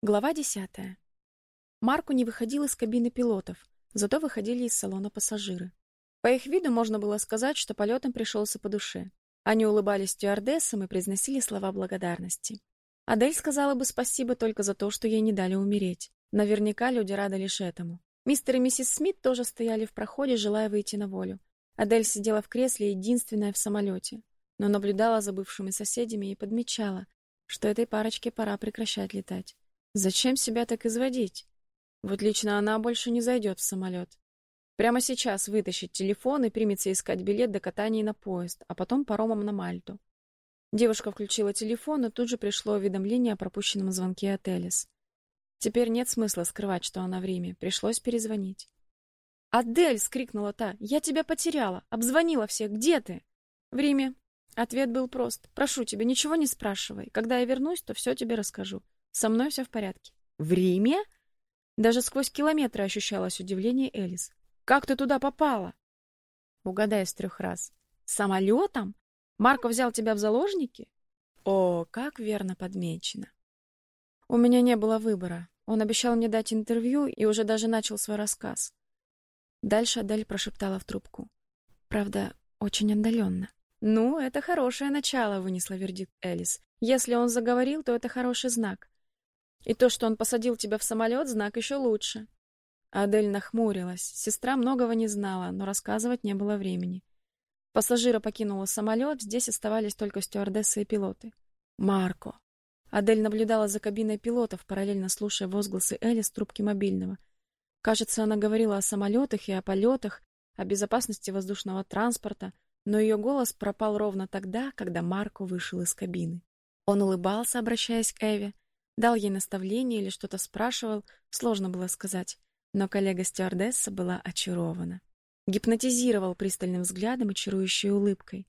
Глава десятая. Марку не выходил из кабины пилотов, зато выходили из салона пассажиры. По их виду можно было сказать, что полет им пришелся по душе. Они улыбались стюардессам и произносили слова благодарности. Адель сказала бы спасибо только за то, что ей не дали умереть. Наверняка люди рады лишь этому. Мистер и миссис Смит тоже стояли в проходе, желая выйти на волю. Адель сидела в кресле, единственная в самолете, но наблюдала за бывшими соседями и подмечала, что этой парочке пора прекращать летать. Зачем себя так изводить? Вот лично она больше не зайдет в самолет. Прямо сейчас вытащит телефон и примется искать билет до катания на поезд, а потом паромом на Мальту. Девушка включила телефон, и тут же пришло уведомление о пропущенном звонке от Элис. Теперь нет смысла скрывать, что она в Риме. Пришлось перезвонить. «Адель!» — скрикнула та. «Я тебя потеряла! Обзвонила всех! Где ты?» «В Риме». Ответ был прост. «Прошу тебя, ничего не спрашивай. Когда я вернусь, то все тебе расскажу. Со мной все в порядке. В Риме? Даже сквозь километры ощущалось удивление Элис. Как ты туда попала? Угадай с трех раз. Самолетом? Марко взял тебя в заложники? О, как верно подмечено. У меня не было выбора. Он обещал мне дать интервью и уже даже начал свой рассказ. Дальше Адель прошептала в трубку. Правда, очень отдаленно. «Ну, это хорошее начало», — вынесла вердикт Элис. «Если он заговорил, то это хороший знак. И то, что он посадил тебя в самолет, знак еще лучше. Адель нахмурилась. Сестра многого не знала, но рассказывать не было времени. Пассажира покинула самолет, здесь оставались только стюардессы и пилоты. Марко. Адель наблюдала за кабиной пилотов, параллельно слушая возгласы Элли с трубки мобильного. Кажется, она говорила о самолетах и о полетах, о безопасности воздушного транспорта, но ее голос пропал ровно тогда, когда Марко вышел из кабины. Он улыбался, обращаясь к Эве, Дал ей наставление или что-то спрашивал, сложно было сказать, но коллега-стюардесса была очарована. Гипнотизировал пристальным взглядом и чарующей улыбкой.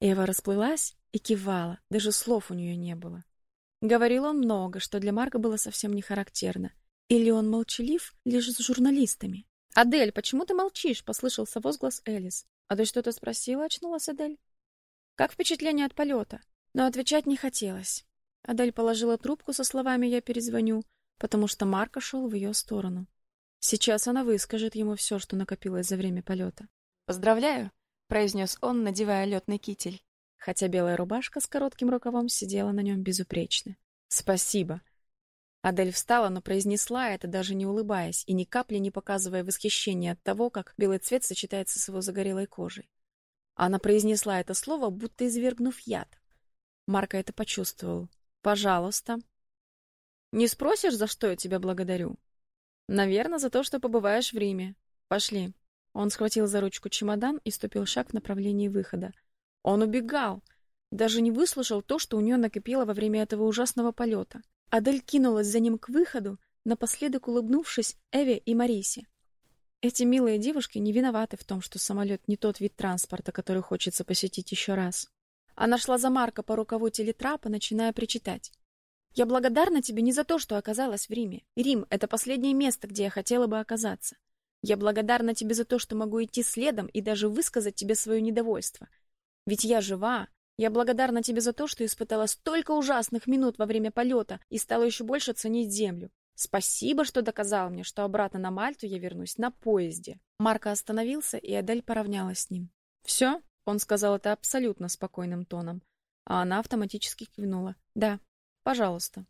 Эва расплылась и кивала, даже слов у нее не было. Говорил он много, что для Марка было совсем не характерно. Или он молчалив лишь с журналистами? «Адель, почему ты молчишь?» — послышался возглас Элис. «А ты что-то спросила?» — очнулась Адель. «Как впечатление от полета?» Но отвечать не хотелось. Адель положила трубку со словами «я перезвоню», потому что Марко шел в ее сторону. Сейчас она выскажет ему все, что накопилось за время полета. «Поздравляю», — произнес он, надевая летный китель, хотя белая рубашка с коротким рукавом сидела на нем безупречно. «Спасибо». Адель встала, но произнесла это, даже не улыбаясь и ни капли не показывая восхищения от того, как белый цвет сочетается с его загорелой кожей. Она произнесла это слово, будто извергнув яд. Марко это почувствовал. Пожалуйста. Не спросишь, за что я тебя благодарю? Наверное, за то, что побываешь в Риме. Пошли. Он схватил за ручку чемодан и ступил шаг в направлении выхода. Он убегал, даже не выслушал то, что у нее накопило во время этого ужасного полета. Адель кинулась за ним к выходу, напоследок улыбнувшись Эве и Марисе. Эти милые девушки не виноваты в том, что самолет не тот вид транспорта, который хочется посетить еще раз. Она шла за Марко по рукаву телетрапа, начиная причитать. «Я благодарна тебе не за то, что оказалась в Риме. Рим — это последнее место, где я хотела бы оказаться. Я благодарна тебе за то, что могу идти следом и даже высказать тебе свое недовольство. Ведь я жива. Я благодарна тебе за то, что испытала столько ужасных минут во время полета и стала еще больше ценить землю. Спасибо, что доказал мне, что обратно на Мальту я вернусь на поезде. Марко остановился, и Адель поравнялась с ним. Все? Он сказал это абсолютно спокойным тоном, а она автоматически кивнула. «Да, пожалуйста».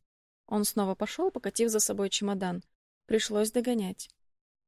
Он снова пошел, покатив за собой чемодан. Пришлось догонять.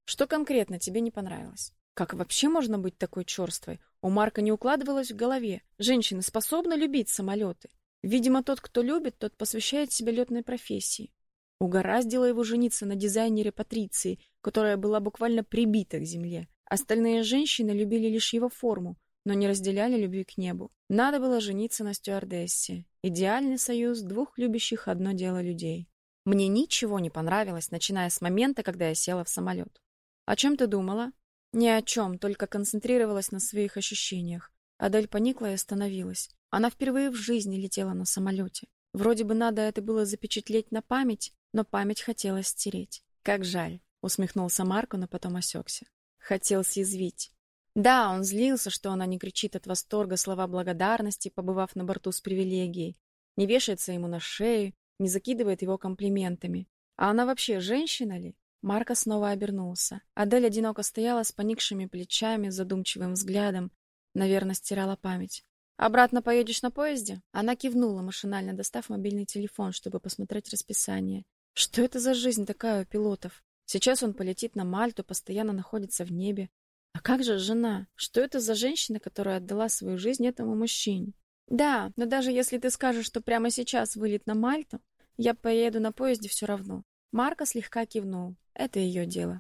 «Что конкретно тебе не понравилось?» Как вообще можно быть такой черствой? У Марка не укладывалось в голове. Женщины способны любить самолеты. Видимо, тот, кто любит, тот посвящает себя летной профессии. Угораздило его жениться на дизайнере Патриции, которая была буквально прибита к земле. Остальные женщины любили лишь его форму, но не разделяли любви к небу. Надо было жениться на стюардессе. Идеальный союз двух любящих одно дело людей. Мне ничего не понравилось, начиная с момента, когда я села в самолет. О чем ты думала? Ни о чем, только концентрировалась на своих ощущениях. Адель поникла и остановилась. Она впервые в жизни летела на самолете. Вроде бы надо это было запечатлеть на память, но память хотелось стереть. Как жаль, усмехнулся Марко, но потом осекся. Хотел съязвить. Да, он злился, что она не кричит от восторга слова благодарности, побывав на борту с привилегией, не вешается ему на шею, не закидывает его комплиментами. А она вообще женщина ли? Марко снова обернулся. Адель одиноко стояла с поникшими плечами, задумчивым взглядом. Наверное, стирала память. «Обратно поедешь на поезде?» Она кивнула, машинально достав мобильный телефон, чтобы посмотреть расписание. Что это за жизнь такая у пилотов? Сейчас он полетит на Мальту, постоянно находится в небе. А как же жена? Что это за женщина, которая отдала свою жизнь этому мужчине? Да, но даже если ты скажешь, что прямо сейчас вылет на Мальту, я поеду на поезде все равно. Марко слегка кивнул. Это ее дело.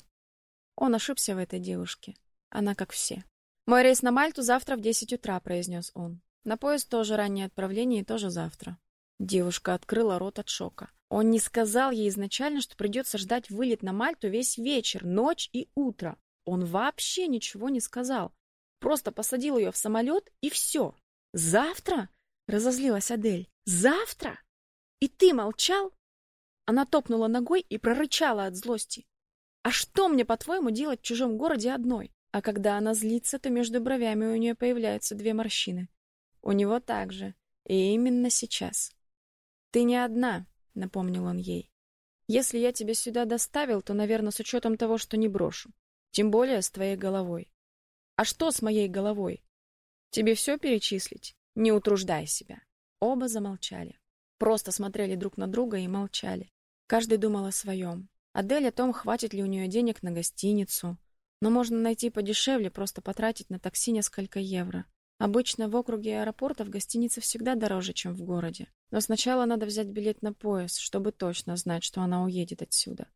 Он ошибся в этой девушке. Она как все. Мой рейс на Мальту завтра в 10 утра, произнес он. На поезд тоже раннее отправление и тоже завтра. Девушка открыла рот от шока. Он не сказал ей изначально, что придется ждать вылет на Мальту весь вечер, ночь и утро. Он вообще ничего не сказал. Просто посадил ее в самолет и все. Завтра? разозлилась Адель. Завтра? И ты молчал? Она топнула ногой и прорычала от злости. А что мне, по-твоему, делать в чужом городе одной? А когда она злится, то между бровями у нее появляются две морщины. У него также. И именно сейчас. Ты не одна, напомнил он ей. Если я тебя сюда доставил, то, наверное, с учетом того, что не брошу. Тем более с твоей головой. А что с моей головой? Тебе все перечислить? Не утруждай себя. Оба замолчали. Просто смотрели друг на друга и молчали. Каждый думал о своем. Адель о том, хватит ли у нее денег на гостиницу. Но можно найти подешевле, просто потратить на такси несколько евро. Обычно в округе аэропортов гостиницы всегда дороже, чем в городе. Но сначала надо взять билет на поезд, чтобы точно знать, что она уедет отсюда.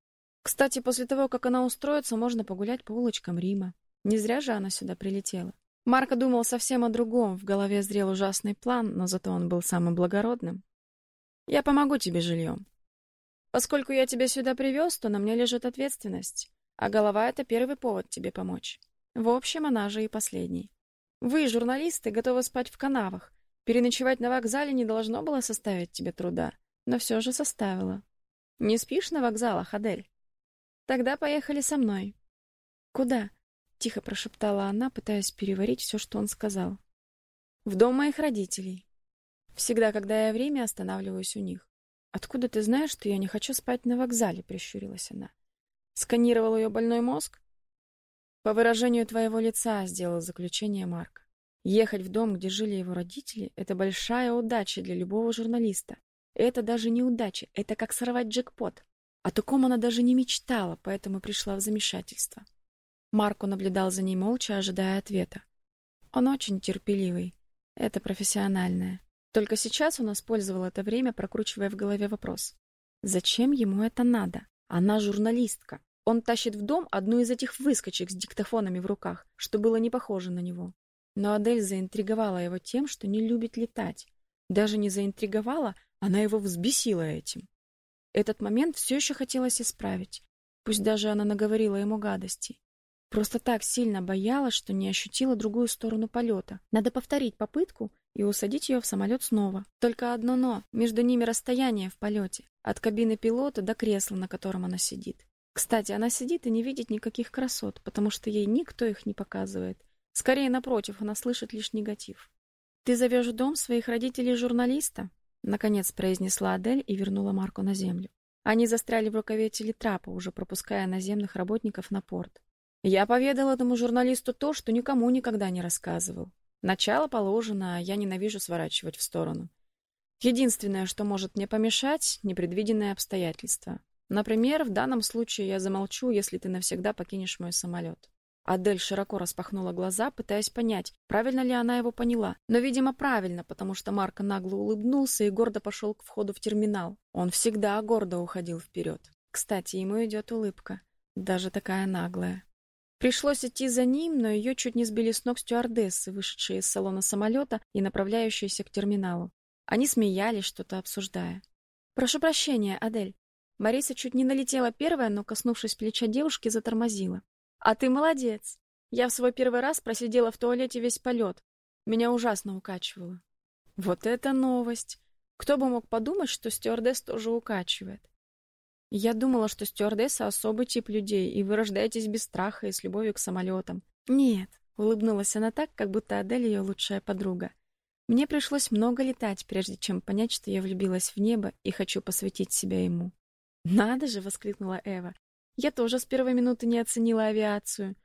Кстати, после того, как она устроится, можно погулять по улочкам Рима. Не зря же она сюда прилетела. Марко думал совсем о другом, в голове зрел ужасный план, но зато он был самым благородным. Я помогу тебе жильем. Поскольку я тебя сюда привез, то на мне лежит ответственность, а голова это первый повод тебе помочь. В общем, она же и последний. Вы, журналисты, готовы спать в канавах. Переночевать на вокзале не должно было составить тебе труда, но все же составило. Не спишь на вокзалах, Адель? Тогда поехали со мной. Куда? тихо прошептала она, пытаясь переварить все, что он сказал. В дом моих родителей. Всегда, когда я время останавливаюсь у них. Откуда ты знаешь, что я не хочу спать на вокзале, прищурилась она. Сканировал ее больной мозг? По выражению твоего лица сделал заключение Марк. Ехать в дом, где жили его родители это большая удача для любого журналиста. Это даже не удача, это как сорвать джекпот. О таком она даже не мечтала, поэтому пришла в замешательство. Марко наблюдал за ней молча, ожидая ответа. Он очень терпеливый. Это профессиональное. Только сейчас он использовал это время, прокручивая в голове вопрос: зачем ему это надо? Она журналистка. Он тащит в дом одну из этих выскочек с диктофонами в руках, что было не похоже на него. Но Адель заинтриговала его тем, что не любит летать. Даже не заинтриговала, она его взбесила этим. Этот момент все еще хотелось исправить. Пусть даже она наговорила ему гадостей. Просто так сильно боялась, что не ощутила другую сторону полета. Надо повторить попытку и усадить ее в самолет снова. Только одно но: между ними расстояние в полете от кабины пилота до кресла, на котором она сидит. Кстати, она сидит и не видит никаких красот, потому что ей никто их не показывает. Скорее напротив, она слышит лишь негатив. Ты зовешь в дом своих родителей журналиста? Наконец произнесла Адель и вернула Марку на землю. Они застряли в рукаве телетрапа, уже пропуская наземных работников на порт. Я поведал этому журналисту то, что никому никогда не рассказывал. Начало положено, а я ненавижу сворачивать в сторону. Единственное, что может мне помешать непредвиденные обстоятельства. Например, в данном случае я замолчу, если ты навсегда покинешь мой самолет. Адель широко распахнула глаза, пытаясь понять, правильно ли она его поняла. Но, видимо, правильно, потому что Марко нагло улыбнулся и гордо пошел к входу в терминал. Он всегда гордо уходил вперед. Кстати, ему идет улыбка, даже такая наглая. Пришлось идти за ним, но ее чуть не сбили с ног стюардессы, вышедшие из салона самолета и направляющиеся к терминалу. Они смеялись, что-то обсуждая. Прошу прощения, Адель. Мариса чуть не налетела первая, но, коснувшись плеча девушки, затормозила. А ты молодец. Я в свой первый раз просидела в туалете весь полет. Меня ужасно укачивало. Вот это новость. Кто бы мог подумать, что стюардесс тоже укачивает. Я думала, что стюардессы особый тип людей, и вы рождаетесь без страха и с любовью к самолетам. Нет, улыбнулась она так, как будто Адель ее лучшая подруга. Мне пришлось много летать, прежде чем понять, что я влюбилась в небо и хочу посвятить себя ему. «Надо же!» — воскликнула Эва. «Я тоже с первой минуты не оценила авиацию.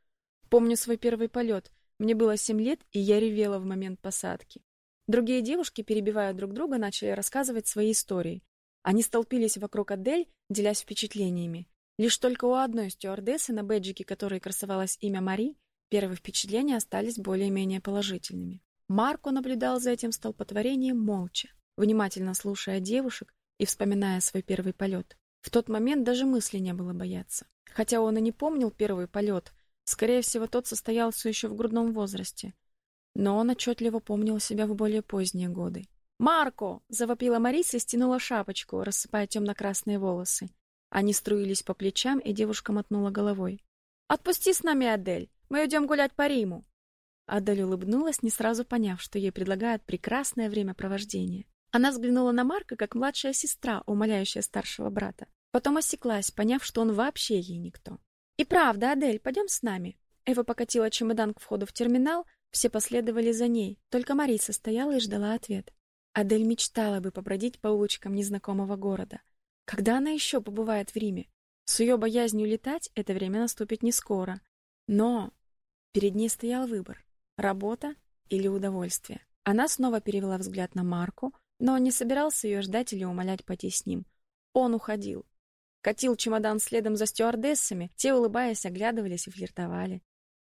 Помню свой первый полет. Мне было семь лет, и я ревела в момент посадки. Другие девушки, перебивая друг друга, начали рассказывать свои истории. Они столпились вокруг Адель, делясь впечатлениями. Лишь только у одной стюардессы, на бэджике которой красовалось имя Мари, первые впечатления остались более-менее положительными. Марко наблюдал за этим столпотворением молча, внимательно слушая девушек и вспоминая свой первый полет. В тот момент даже мысли не было бояться. Хотя он и не помнил первый полет, скорее всего, тот состоялся еще в грудном возрасте. Но он отчетливо помнил себя в более поздние годы. «Марко!» — завопила Мариса и стянула шапочку, рассыпая темно-красные волосы. Они струились по плечам, и девушка мотнула головой. «Отпусти с нами, Адель! Мы идем гулять по Риму!» Адель улыбнулась, не сразу поняв, что ей предлагают прекрасное времяпровождение. Она взглянула на Марка, как младшая сестра, умоляющая старшего брата. Потом осеклась, поняв, что он вообще ей никто. «И правда, Адель, пойдем с нами». Эва покатила чемодан к входу в терминал, все последовали за ней, только Мариса стояла и ждала ответ. Адель мечтала бы побродить по улочкам незнакомого города. Когда она еще побывает в Риме? С ее боязнью летать это время наступит не скоро. Но перед ней стоял выбор. Работа или удовольствие. Она снова перевела взгляд на Марку, но не собирался ее ждать или умолять пойти с ним. Он уходил. Катил чемодан следом за стюардессами, те, улыбаясь, оглядывались и флиртовали.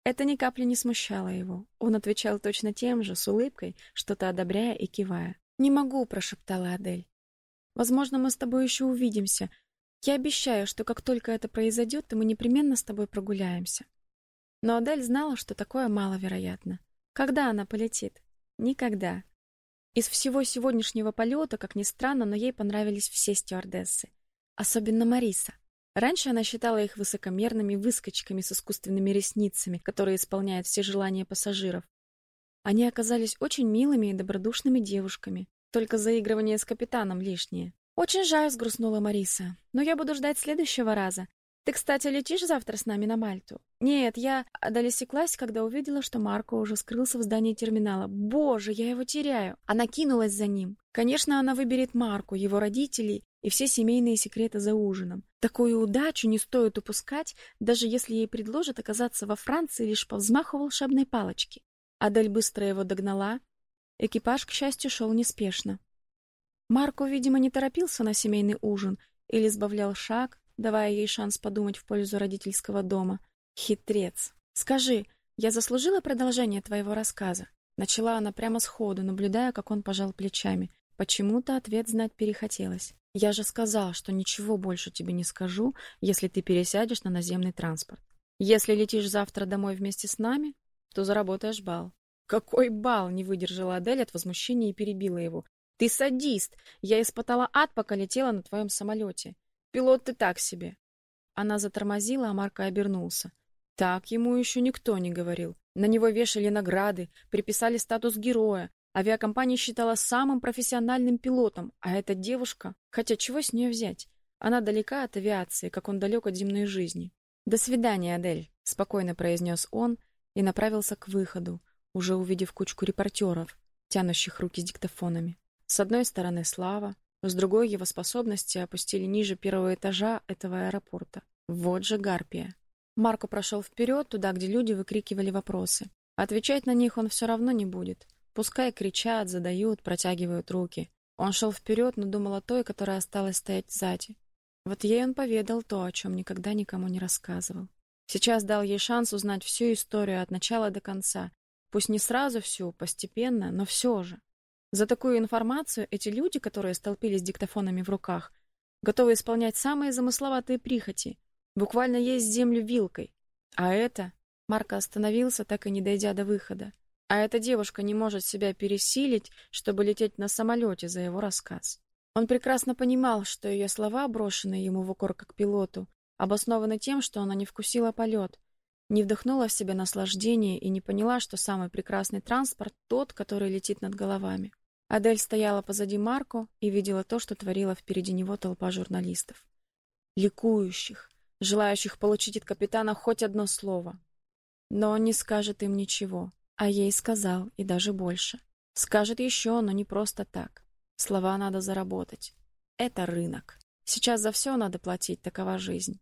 Это ни капли не смущало его. Он отвечал точно тем же, с улыбкой, что-то одобряя и кивая. «Не могу», — прошептала Адель. «Возможно, мы с тобой еще увидимся. Я обещаю, что как только это произойдет, то мы непременно с тобой прогуляемся». Но Адель знала, что такое маловероятно. Когда она полетит? Никогда. Из всего сегодняшнего полета, как ни странно, но ей понравились все стюардессы. Особенно Мариса. Раньше она считала их высокомерными выскочками с искусственными ресницами, которые исполняют все желания пассажиров. Они оказались очень милыми и добродушными девушками. Только заигрывание с капитаном лишнее. Очень жаль, сгрустнула Мариса. Но я буду ждать следующего раза. Ты, кстати, летишь завтра с нами на Мальту? Нет, я одолесеклась, когда увидела, что Марко уже скрылся в здании терминала. Боже, я его теряю. Она кинулась за ним. Конечно, она выберет Марку, его родителей и все семейные секреты за ужином. Такую удачу не стоит упускать, даже если ей предложат оказаться во Франции лишь по взмаху волшебной палочки. Адель быстро его догнала. Экипаж, к счастью, шел неспешно. Марко, видимо, не торопился на семейный ужин или сбавлял шаг, давая ей шанс подумать в пользу родительского дома. Хитрец. Скажи, я заслужила продолжение твоего рассказа? Начала она прямо сходу, наблюдая, как он пожал плечами. Почему-то ответ знать перехотелось. Я же сказал, что ничего больше тебе не скажу, если ты пересядешь на наземный транспорт. Если летишь завтра домой вместе с нами, то заработаешь бал. Какой бал? Не выдержала Адель от возмущения и перебила его. Ты садист. Я испытала ад, пока летела на твоем самолете. Пилот ты так себе. Она затормозила, а Марко обернулся. Так ему еще никто не говорил. На него вешали награды, приписали статус героя. Авиакомпания считала самым профессиональным пилотом, а эта девушка, хотя чего с нее взять? Она далека от авиации, как он далек от земной жизни. До свидания, Адель, спокойно произнес он и направился к выходу, уже увидев кучку репортеров, тянущих руки с диктофонами. С одной стороны Слава, с другой его способности опустили ниже первого этажа этого аэропорта. Вот же гарпия. Марко прошел вперед, туда, где люди выкрикивали вопросы. Отвечать на них он все равно не будет. Пускай кричат, задают, протягивают руки. Он шел вперед, но думал о той, которая осталась стоять сзади. Вот ей он поведал то, о чем никогда никому не рассказывал. Сейчас дал ей шанс узнать всю историю от начала до конца. Пусть не сразу всю, постепенно, но все же. За такую информацию эти люди, которые столпились с диктофонами в руках, готовы исполнять самые замысловатые прихоти, буквально есть землю вилкой. А это Марко остановился, так и не дойдя до выхода. А эта девушка не может себя пересилить, чтобы лететь на самолете за его рассказ. Он прекрасно понимал, что ее слова, брошенные ему в укор как пилоту, обоснованы тем, что она не вкусила полет, не вдохнула в себя наслаждение и не поняла, что самый прекрасный транспорт тот, который летит над головами. Адель стояла позади Марко и видела то, что творила впереди него толпа журналистов, ликующих, желающих получить от капитана хоть одно слово. Но он не скажет им ничего, а ей сказал и даже больше. Скажет еще, но не просто так. Слова надо заработать. Это рынок. Сейчас за все надо платить, такова жизнь.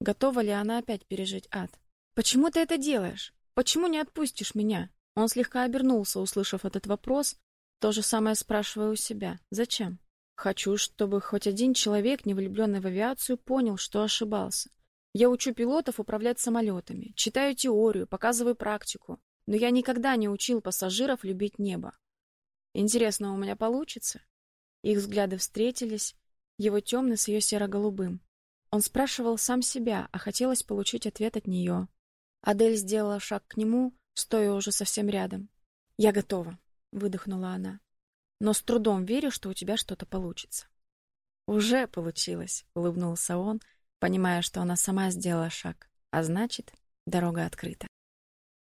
Готова ли она опять пережить ад? Почему ты это делаешь? Почему не отпустишь меня? Он слегка обернулся, услышав этот вопрос. То же самое спрашивая у себя. Зачем? Хочу, чтобы хоть один человек, не влюбленный в авиацию, понял, что ошибался. Я учу пилотов управлять самолетами, читаю теорию, показываю практику, но я никогда не учил пассажиров любить небо. Интересно, у меня получится? Их взгляды встретились, его темный с ее серо-голубым. Он спрашивал сам себя, а хотелось получить ответ от нее. Адель сделала шаг к нему, стоя уже совсем рядом. "Я готова", выдохнула она. "Но с трудом верю, что у тебя что-то получится". "Уже получилось", улыбнулся он, понимая, что она сама сделала шаг, а значит, дорога открыта.